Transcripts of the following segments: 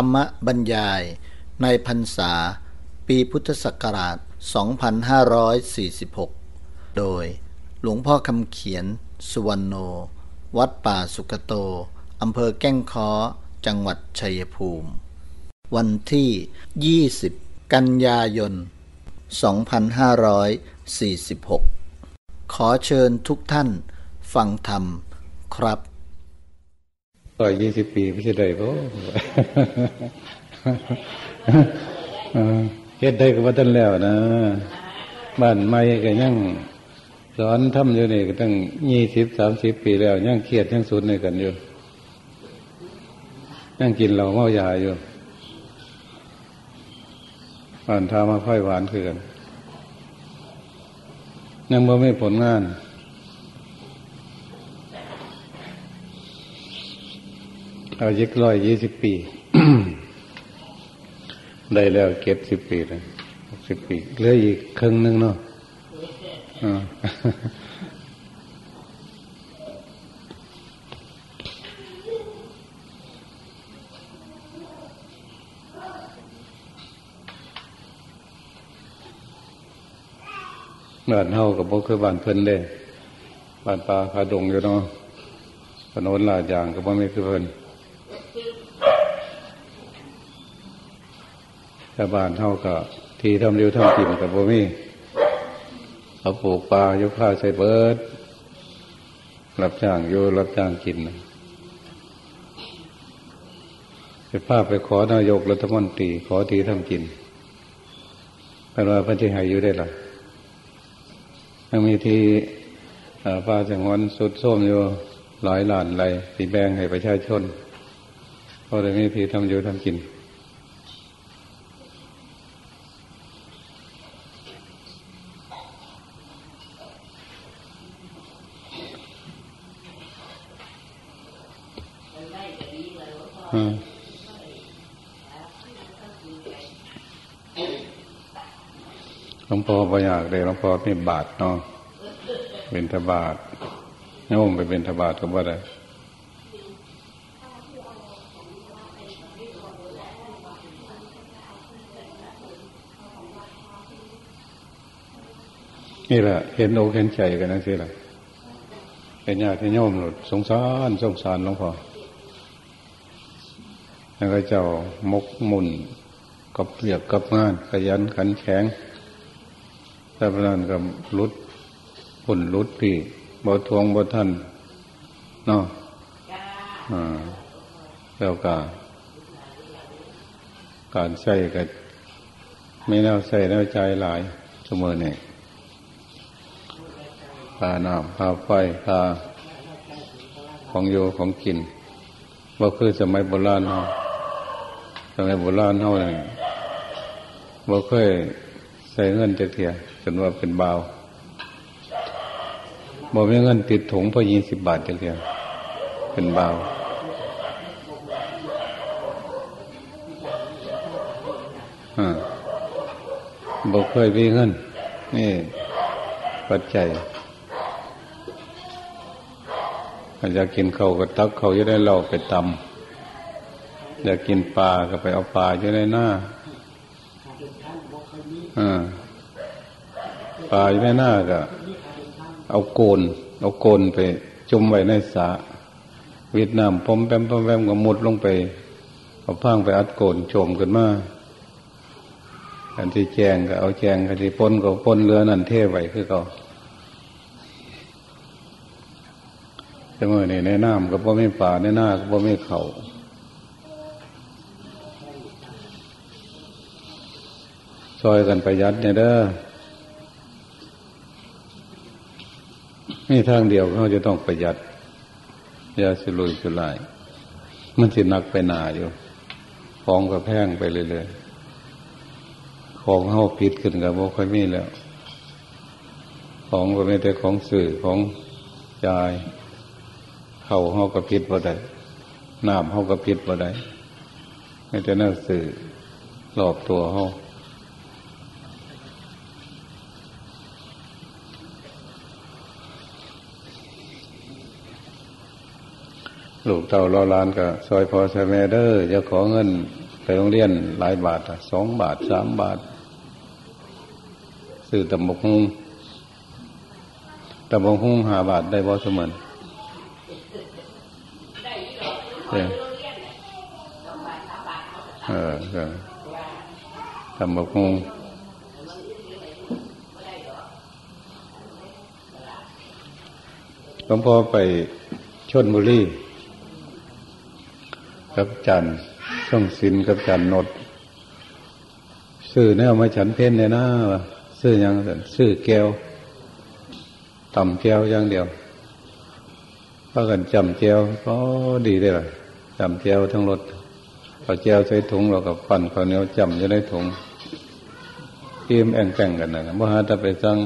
รรมบรรยายในพรรษา ปีพุทธศักราช 2546 โดยหลวงพ่อคำเขียน สุวรรณโน วัดป่าสุกโต อำเภอแก้งค้อ จังหวัดชัยภูมิ วันที่ 20 กันยายน 2546 ขอเชิญทุกท่านฟังธรรมครับ ร้อยยี่สิบปีไม่ใช่ได้เพราะเฮ็ดได้ก็ว่าท่านแล้วนะบ้านไม่ก็ยังสอนทำอยู่นี่ก็ตั้งยี่สิบสามสิบปีแล้วยังเครียดยังสุดในกันอยู่ยังกินเหล้าเมายาอยู่บ้านทามาค่อยหวานคือกันยังบ่ไม่ผลงาน เอายึกร้อยยี่สิบปี ได้แล้วเก็บสิบปีเลยสิบปีเหลืออีกครึ่งนึงเนาะบ้านเฮากับพวกคือบ้านเพิ่นเด้บ้านปลาขาดงอยู่เนาะถนนลาดยางกับบ่ไม่คือเพิ่น ชาวบ้านเท่ากับที่ทำเร็วทำกินกับบ่มีเขาปลูกปลายกข้าวใส่เบิด รับจ้างอยู่รับจ้างกินไปภาพไปขอนายกรัฐมนตรีขอทีทำกินเป็นว่าพระที่หายอยู่ได้หรอยังมีทีป้าจังหวันสุดส้มอยู่หลายหลานไรสีแบงให้ประชาชนเพราะได้มีทีทำอยู่ทำกิน หลวงพ่อประหยัดเลยหลวงพ่อมีบาทเนาะเป็นทบาทโยมไปเป็นทบาทก็บ่ได้นี่แหละเห็นอกเห็นใจกันนั่นสิแหละเป็นญาติโยมหลุดสงสารสงสารหลวงพ่อ แล้วก็เจ้ามกมุนกับเปลียกกับงาน ขยันขันแข็งแต่พนันกับรุดหุ่นรุดพี่บ่ทวงบ่ท่านเนาะอ่าแล้วก็การใส่กับไม่แน่ใส่แน่ใจหลายเสมอเนี่ยพาน้ำพาไฟพาของโยของกินว่าคือสมัยโบราณเนาะ สมัยโบราณเท่านั้นบ่เคยใส่เงินจะเทียจนว่าเป็นเบาบ่มีเงินติดถุงพอยี่สิบบาทจะเทียเป็นเบาอ่าบ่เคยมีเงิน นี่ ปัจจัยอยากกินเขาก็ตักเขาจะได้เราไปตำ อยากกินปลาก็ไปเอาปลาอยู่ในหน้าอ่าปลาอยู่ในหน้าก็เอาโกน เอาโกนไปจุ่มไว้ในสระเวียดนามพอมแปมพอมแปมก็มุดลงไปเอาพังไปอัดโกนโจมขึ้นมาอันที่แจงก็เอาแจงอันที่ปนก็ปนเรือนั่นเทไว้คือเขาแต่เมื่อนี่ในน้ำก็บ่ไม่ป่าในหน้าก็บ่ไม่เขา อยกันประหยัดเนี่ยเด้อนี่ทางเดียวเขาจะต้องประหยัดยาสิลุยสุลายมันสินักไปหนาอยู่ของก็แพงไปเรื่อยๆของเข้าพิษขึ้นกับโมค่อยมีแล้ว ของก็ไม่แต่ของสื่อของใจเข่าเขาก็พิษบ่ได้น้ำเขาก็พิษบ่ได้ไม่แต่น่าสื่อรอบตัวเขา ลูกเต่ารอลานกับซอยพอซแม่เดอร์จะขอเงินไปโรงเรียนหลายบาทสองบาทสามบาทซื้อตำบกฮุงตำบกฮุงหาบาทได้บ่เสมอเออเออตำบกฮุงหลวงพ่อไปชนบุรี กับจันช่องศิลกับจันนดซื้อแนวมาฉันเพ้นเนี่ยนะซื้อยังซื้อแก้วต่ำแก้วอย่างเดียวพากันจำแก้วก็ดีได้เลยจำแก้วทั้งรถเอาแก้วใส่ถุงเรากับปั่นข้าวเหนียวจำจะได้ถุงเกมแองแกงกันนะเมื่อหาจะไปสั่ง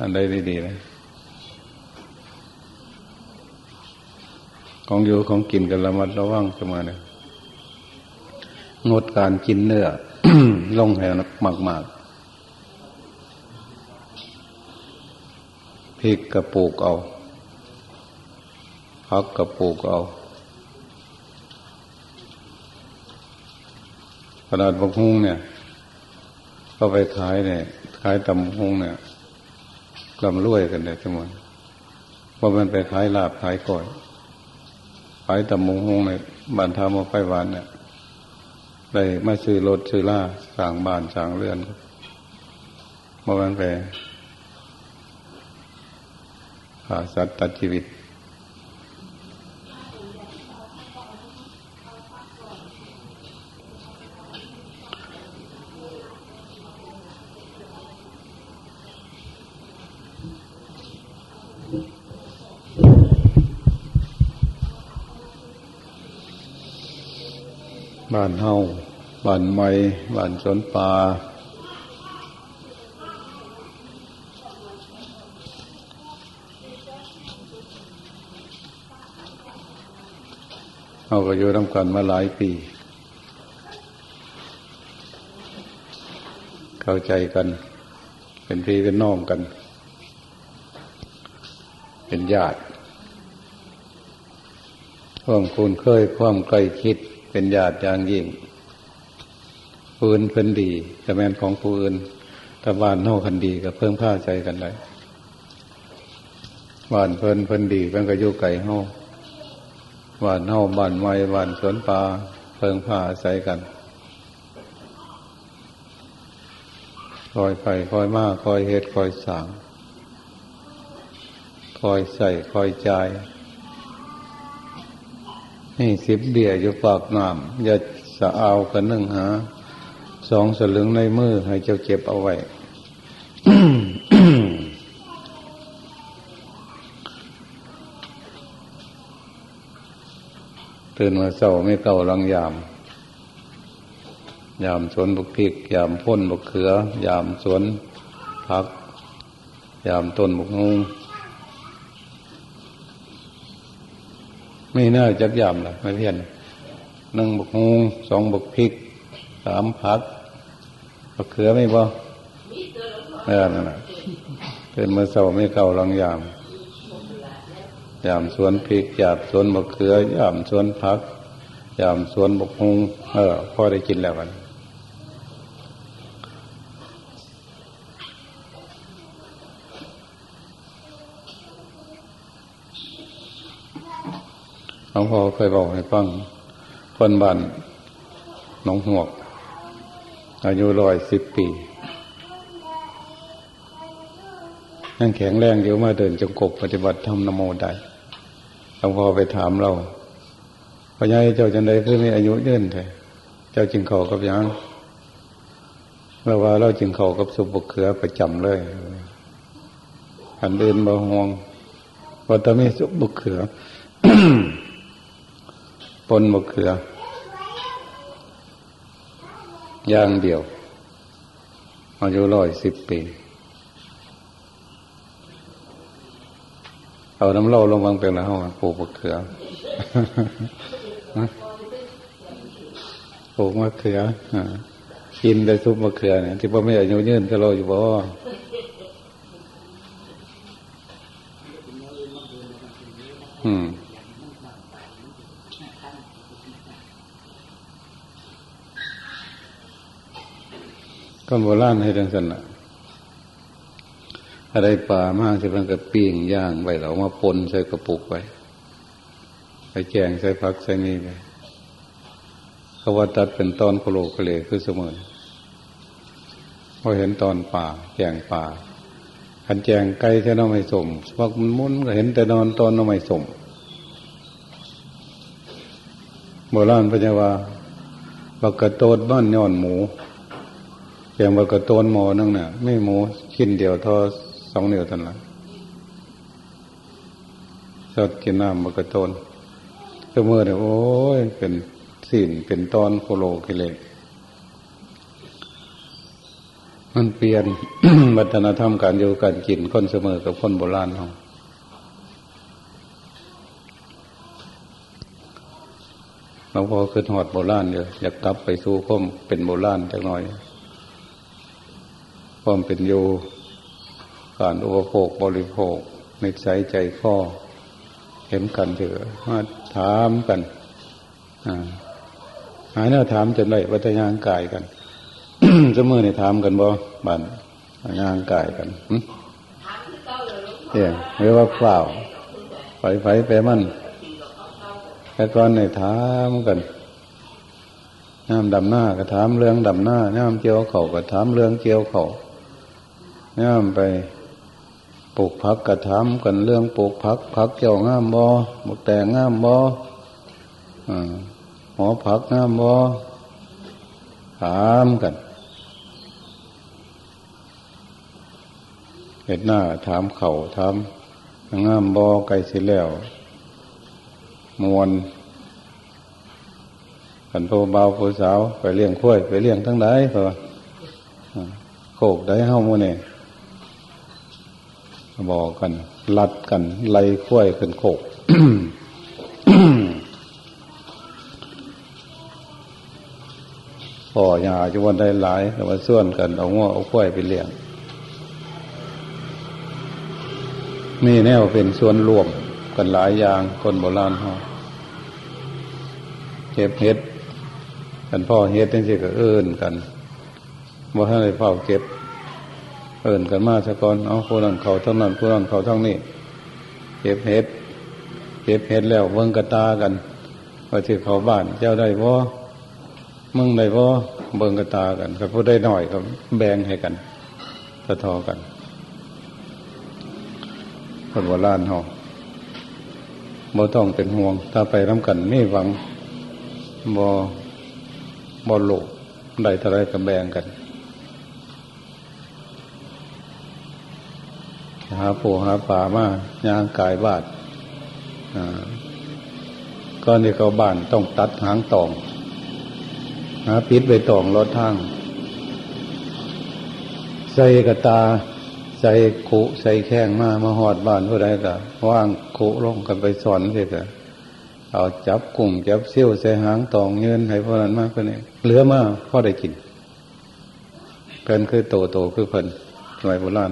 อันใดดีๆเล ของอยู่ของกินกันละมัดระวังเสมอเนี่ยงดการกินเนื้อลงแหงมากมากพริกกระปูกเอาพักกระปูกเอาขนาดบกฮุงเนี่ย ก็ไปขายเนี่ย ขายตำฮุงเนี่ยกำรวยกันเลยทั้งหมดเพราะมันไปขายลาบขายก่อย ไปแตำมงฮงในบ้านทามาไปหวานเนี่ยได้มาซื้อรถซื้อล่าสั่งบ้านสั่งเรือนมาวันไปหาสัตว์ตัดชีวิตานเฮาบ้านไม้บ้านสนป่าเราก็อยู่ทำกันมาหลายปี เข้าใจกัน เป็นพี่เป็นน้องกัน เป็นญาติ ความคุ้นเคยความใกล้คิด เป็นญาติอย่างยิ่งผู้อื่นเพิ่นดีแต่แมนของผู้อื่นถ้าบ้านเน่าคันดีก็เพิ่มผ้าใจกันเลยบ้านเพิ่นเพิ่นดีเพิ่นก็อยู่ไก่เฮาบ้านเฮาบ้านไม้บ้านสวนป่าเพิ่งผ้าใส่กันคอยไปคอยมาคอยเหตุคอยสางคอยใส่คอย ใจนี่สิบเบียอยู่ปากน้ำอย่าสะเอากันนึ่งหาสองสลึงในมือให้เจ้าเก็บเอาไว้ตื่นมาเศร้าไม่เก่าลังยาม ยามสวนบุกพริก ยามพ่นบุกเขือ ยามสวนผัก ยามต้นบุกงู ไม่น่าจักยามละไม่เพี้ยนหนึ่งบกงูสองบกพริกสามผักผักเขือไม่บ่เออนั่นแหละเป็นมือเสาไม่เก่าลังยามยามสวนพริกยามสวนบกเขือยามสวนผักยามสวนบกงูเออพอได้กินแล้วกัน หลวงพ่อเคยบอกให้ฟังคนบ้านหนองหวก อายุร้อยสิบปียังแข็งแรงเดี๋ยวมาเดินจงกบปฏิบัติธรรมนโมได้หลวงพ่อไปถามเราพญายเจ้าจันไดเพื่อมีอายุยืนแท้เจ้าจึงเขากับยังเราว่าเราจึงเขากับสุบกเขือประจำเลยอันเดินมาห่วงว่าถ้าไม่สุบกเขือ นมะเขือ อย่างเดียว อายุร้อยสิบปี เอาน้ำเล่าลงวางเป็นแล้วปลูกมะเขือปลูกมะเขือกินได้ซุปมะเขือเนี่ยที่พ่อไม่อายุยืนก็รออยู่บ่อืม คนโบราณให้ดังสนะอะไรป่ามากที่มันก็ปิ้งย่างไปเรามาปนใส่กระปุกไปไปแจงใส่พักใส่นี่ไปเขาว่าตัดเป็นตอนโคโลกเลคือเสมอพอเห็นตอนป่าแจงป่าขันแจงไก่แค่น้องไม่สมพักมันมุนก็เห็นแต่นอนตอนน้องไม่สมโบราณพญาวาบักกระโตดบ้านย้อนหมู แกงบักกระโตนหมอนั่งเนี่ยไม่หมูกินเดียวทอสองเดียวทันละชอบกินน้ำบักระโตนเสมอเนี่ยโอ้ยเป็นสิ่นเป็นตอนโคโลกิเลสมันเปลี่ยนวัฒนธรรมการอยู่การกินคนเสมอกับคนโบราณเขาหลวงพ่อคือหอดโบราณเดียวอยากกลับไปสู่ข้มเป็นโบราณจักหน่อย ความเป็นอยู่การอุปโภคบริโภคในใจใจข้อเห็นกันเถอะมาถามกันหายแนวถามจนได้วัฒยางกายกันเสมอในถามกันบ่บันยางกายกันเนี่ยเรียกว่าเปล่าไปไปไปมันแต่ก่อนในถามกันน้ำดำหน้าก็ถามเรื่องดำหน้าน้ำเจียวเข่าก็ถามเรื่องเจียวเข่า น้ำไปปลูกพักกระถามกันเรื่องปลูกพักพักเกี่ยวง่ามบอหมกแต่งง่ามบอหมอพักง่ามบอถามกันเห็ดหน้าถามเข่าถามง่ามบอไก่สิแล้วมวนกันโทเบาผู้สาว ไปเลี้ยงข้วยไปเลี้ยงทั้งหลายเพราะโคกได้เฮ้ามูเนี่ย บอกกัน ลัดกัน ไล่ข้วยขึ้นโคกพ่อยาจะวันได้หลายแต่ว่าส่วนกัน เอาง้อเอาข้วยไปเลี้ยงนี่แนวเป็นส่วนรวมกันหลายอย่างคนโบราณเขาเก็บเห็ดกันพ่อเฮ็ดนี่สิก็เอิ้นกันว่าให้เฝ้าเก็บ เอิ้นกันมาสะก่อนเอาคนนั้นเขาทั้งนั้นคนนั้นเขาทั้งนี้เก็บเห็ดเก็บเห็ดแล้วเบิ่งกระตากันว่าที่เขาบ้านเจ้าได้บ่มึงได้บ่เบิ่งกระตากันก็ผู้ได้หน่อยก็แบ่งให้กันทะทอกันคนโบราณเขาบ่ต้องเป็นห่วง ถ้าไปน้ำกันไม่หวังบ่บ่โลกได้เท่าไรก็แบ่งกันาปูหาป่ามาย่างกายบาดก็นี่เขาบ้านต้องตัดหางตอง หาพิษไปตองรถทางใส่กระตาใส่ขุใส่แข้งมามาหอดบ้านผู้ใดก็ว่างขุลงกันไปสอนเสร็จเอาจับกุ้งจับเซี่ยวใส่หางตองเงินให้พวกนั้นมากกว่านี้เหลือมากพ่อได้กินเพิ่นคือโตโตคือเพิ่นสมัยโบราณ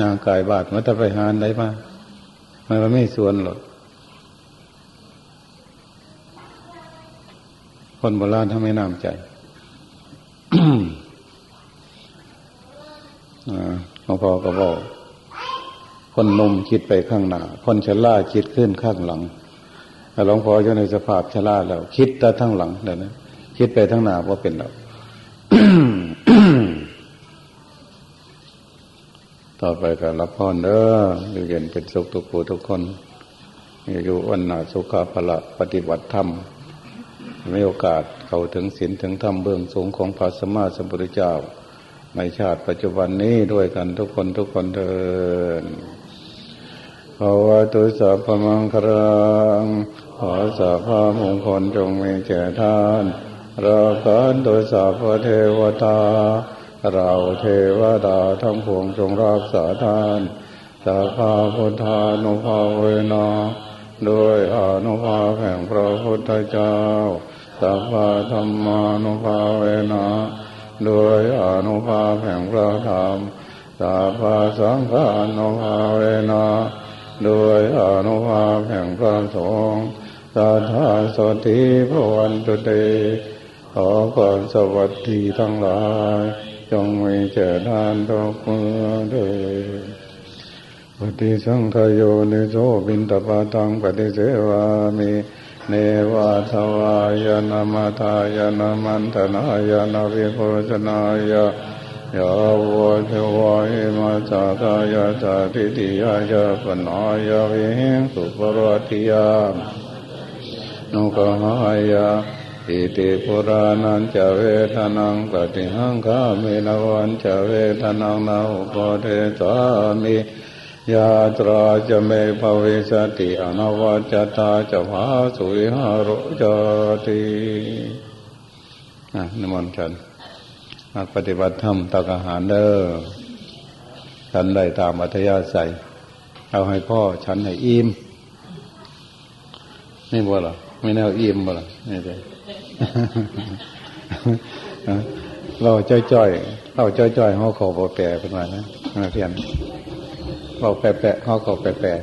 ยางกายบาดมันจะไปหานได้มามันไม่ส่วนหรอกคนโบราณทำไม่น้ำใจหลวงพ่อก็บอกคนนมคิดไปข้างหน้าคนชราคิดขึ้นข้างหลังหลวงพ่ออยู่ในสภาพชราแล้ว คิดแต่ทั้งหลังเดี๋ยวนะคิดไปทั้งหน้าว่าเป็นเรา ต่อไปก็รับพรเด้ออยู่เย็นเป็นสุขทุกผู้ทุกคนอยู่วันหนาสุขาภละปฏิบัติธรรมมีโอกาสเข้าถึงศีลถึงธรรมเบื้องสูงของพระสมมาสัมพุทธเจ้า ในชาติปัจจุบันนี้ด้วยกันทุกคนทุกคนเถิดภาวะตุสัพพมังครังขอสัพพมงคลจงมีแก่ท่านราคันตุสัพพเทวตา เราเทวดาทั้งพวงจงรักษาทานสัพพพุทธานุภาเวนาด้วยอนุภาแห่งพระพุทธเจ้าสัพพธรรมานุภาเวนะด้วยอนุภาแห่งพระธรรมสัพพสังฆานุภาเวนะด้วยอนุภาแห่งพระสงฆ์สัทธาสติพวันตุเตขอความสวัสดีทั้งหลาย จงมีเจริญทุกเมือเดปฏิสังขโยนิโสบินตปาตังปฏิเสวามิเนวาทวายนามาทายนามันตนายนาวิโภชนายยาวะเทวายมาจาตายาจาติติยายาปนายาวิหิงสุปรติยานุกหายา อิติปุรานันจะเวทนังปฏิหังคามินวันจะเวทนังนาอุปเทสามิยาตราจะเมภเวสติอนวัจตาจะภาสุวิหารจตินิมนต์ฉันมาปฏิบัติธรรมตักอาหารเด้อฉันได้ตามอัธยาศัย เอาให้พ่อฉันให้อิ่มไม่บ่หรอไม่แน่อิ่มบ่หรอไม่ใช่ เราจ้อยๆเราจ้อยๆเขาขอแปรเป็นไงนะเพียนเราแปะๆเขาขอแปะ